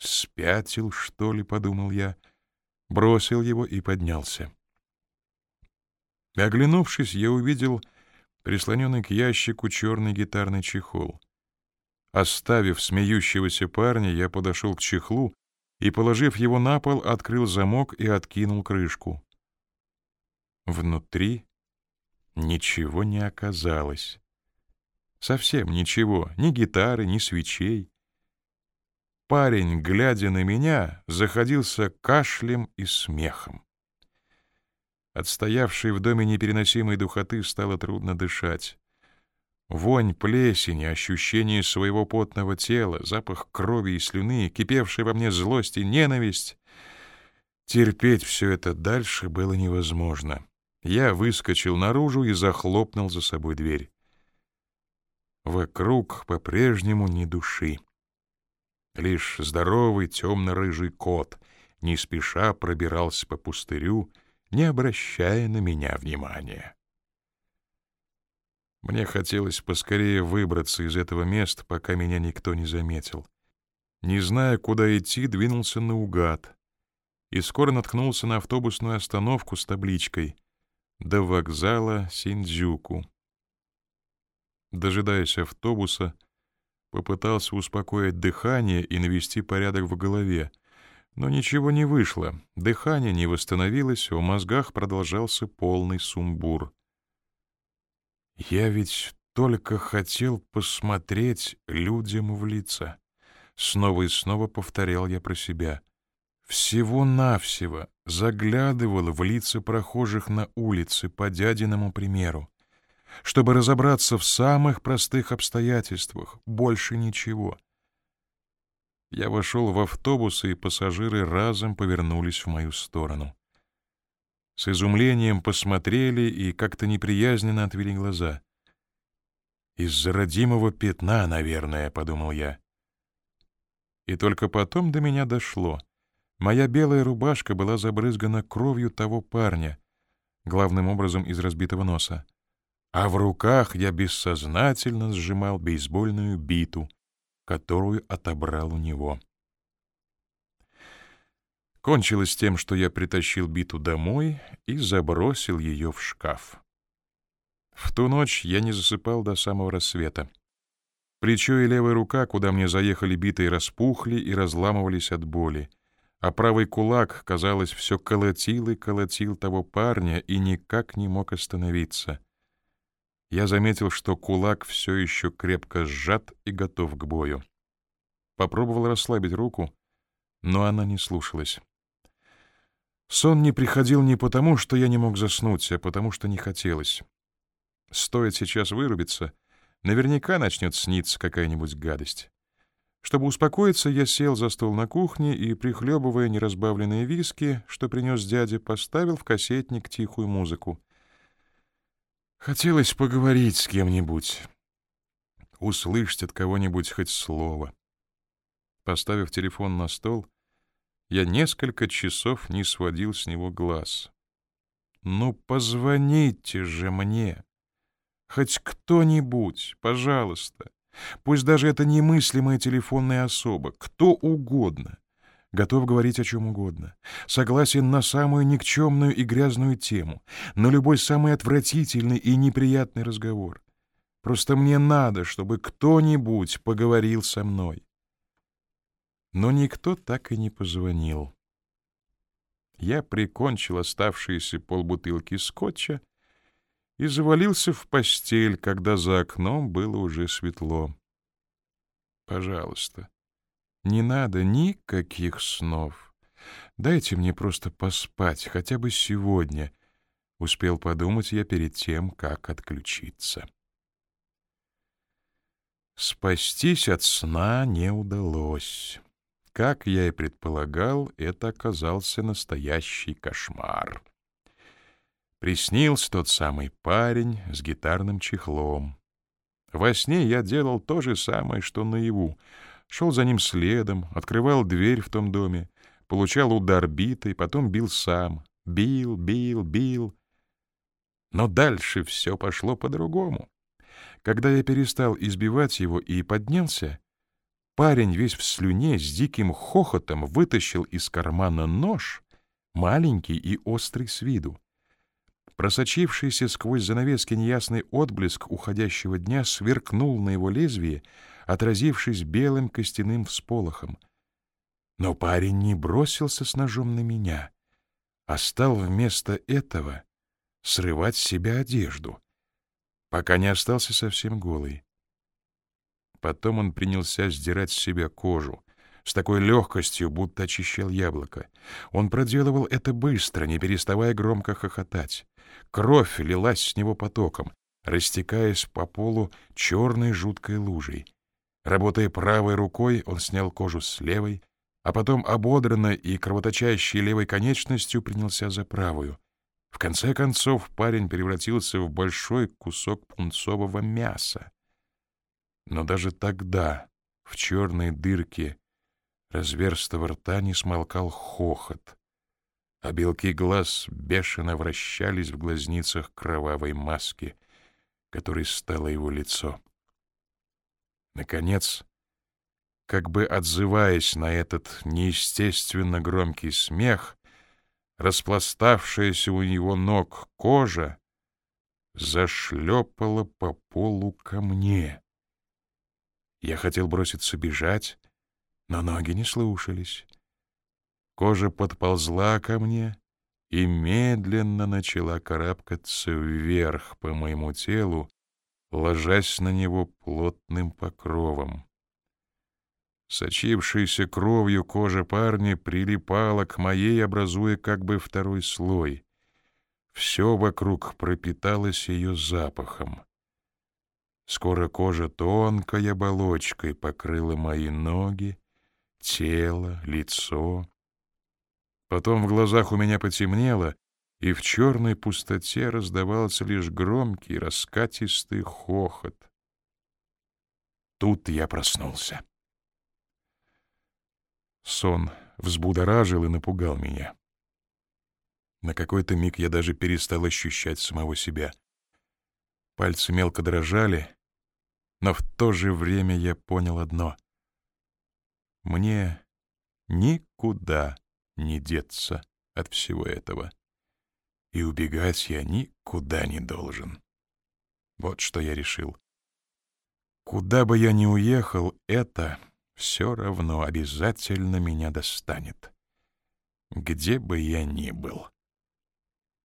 «Спятил, что ли?» — подумал я. Бросил его и поднялся. Оглянувшись, я увидел прислоненный к ящику черный гитарный чехол. Оставив смеющегося парня, я подошел к чехлу и, положив его на пол, открыл замок и откинул крышку. Внутри ничего не оказалось. Совсем ничего, ни гитары, ни свечей. Парень, глядя на меня, заходился кашлем и смехом. От стоявшей в доме непереносимой духоты стало трудно дышать. Вонь плесени, ощущение своего потного тела, запах крови и слюны, кипевшая во мне злость и ненависть. Терпеть все это дальше было невозможно. Я выскочил наружу и захлопнул за собой дверь. Вокруг по-прежнему ни души. Лишь здоровый темно-рыжий кот не спеша пробирался по пустырю, не обращая на меня внимания. Мне хотелось поскорее выбраться из этого места, пока меня никто не заметил. Не зная, куда идти, двинулся наугад и скоро наткнулся на автобусную остановку с табличкой «До вокзала Синдзюку». Дожидаясь автобуса, попытался успокоить дыхание и навести порядок в голове, но ничего не вышло, дыхание не восстановилось, в мозгах продолжался полный сумбур. Я ведь только хотел посмотреть людям в лица. Снова и снова повторял я про себя. Всего-навсего заглядывал в лица прохожих на улице по дядиному примеру. Чтобы разобраться в самых простых обстоятельствах, больше ничего — я вошел в автобус, и пассажиры разом повернулись в мою сторону. С изумлением посмотрели и как-то неприязненно отвели глаза. «Из-за родимого пятна, наверное», — подумал я. И только потом до меня дошло. Моя белая рубашка была забрызгана кровью того парня, главным образом из разбитого носа. А в руках я бессознательно сжимал бейсбольную биту — которую отобрал у него. Кончилось тем, что я притащил биту домой и забросил ее в шкаф. В ту ночь я не засыпал до самого рассвета. Плечо и левая рука, куда мне заехали битой, распухли и разламывались от боли, а правый кулак, казалось, все колотил и колотил того парня и никак не мог остановиться — я заметил, что кулак все еще крепко сжат и готов к бою. Попробовал расслабить руку, но она не слушалась. Сон не приходил не потому, что я не мог заснуть, а потому что не хотелось. Стоит сейчас вырубиться, наверняка начнет сниться какая-нибудь гадость. Чтобы успокоиться, я сел за стол на кухне и, прихлебывая неразбавленные виски, что принес дядя, поставил в кассетник тихую музыку. Хотелось поговорить с кем-нибудь, услышать от кого-нибудь хоть слово. Поставив телефон на стол, я несколько часов не сводил с него глаз. «Ну, позвоните же мне! Хоть кто-нибудь, пожалуйста! Пусть даже это немыслимая телефонная особа, кто угодно!» Готов говорить о чем угодно, согласен на самую никчемную и грязную тему, на любой самый отвратительный и неприятный разговор. Просто мне надо, чтобы кто-нибудь поговорил со мной. Но никто так и не позвонил. Я прикончил оставшиеся полбутылки скотча и завалился в постель, когда за окном было уже светло. Пожалуйста, не надо никаких снов. Дайте мне просто поспать, хотя бы сегодня. Успел подумать я перед тем, как отключиться. Спастись от сна не удалось. Как я и предполагал, это оказался настоящий кошмар. Приснился тот самый парень с гитарным чехлом. Во сне я делал то же самое, что наяву — шел за ним следом, открывал дверь в том доме, получал удар битой, потом бил сам. Бил, бил, бил. Но дальше все пошло по-другому. Когда я перестал избивать его и поднялся, парень весь в слюне с диким хохотом вытащил из кармана нож, маленький и острый с виду. Просочившийся сквозь занавески неясный отблеск уходящего дня сверкнул на его лезвие, отразившись белым костяным всполохом. Но парень не бросился с ножом на меня, а стал вместо этого срывать с себя одежду, пока не остался совсем голый. Потом он принялся сдирать с себя кожу, с такой легкостью, будто очищал яблоко. Он проделывал это быстро, не переставая громко хохотать. Кровь лилась с него потоком, растекаясь по полу черной жуткой лужей. Работая правой рукой, он снял кожу с левой, а потом ободранной и кровоточащей левой конечностью принялся за правую. В конце концов парень превратился в большой кусок пунцового мяса. Но даже тогда в черной дырке разверстого рта не смолкал хохот, а белки глаз бешено вращались в глазницах кровавой маски, которой стало его лицо. Наконец, как бы отзываясь на этот неестественно громкий смех, распластавшаяся у него ног кожа зашлепала по полу ко мне. Я хотел броситься бежать, но ноги не слушались. Кожа подползла ко мне и медленно начала карабкаться вверх по моему телу, ложась на него плотным покровом. Сочившаяся кровью кожа парня прилипала к моей, образуя как бы второй слой. Все вокруг пропиталось ее запахом. Скоро кожа тонкой оболочкой покрыла мои ноги, тело, лицо. Потом в глазах у меня потемнело, и в черной пустоте раздавался лишь громкий, раскатистый хохот. Тут я проснулся. Сон взбудоражил и напугал меня. На какой-то миг я даже перестал ощущать самого себя. Пальцы мелко дрожали, но в то же время я понял одно. Мне никуда не деться от всего этого. И убегать я никуда не должен. Вот что я решил. Куда бы я ни уехал, это все равно обязательно меня достанет. Где бы я ни был.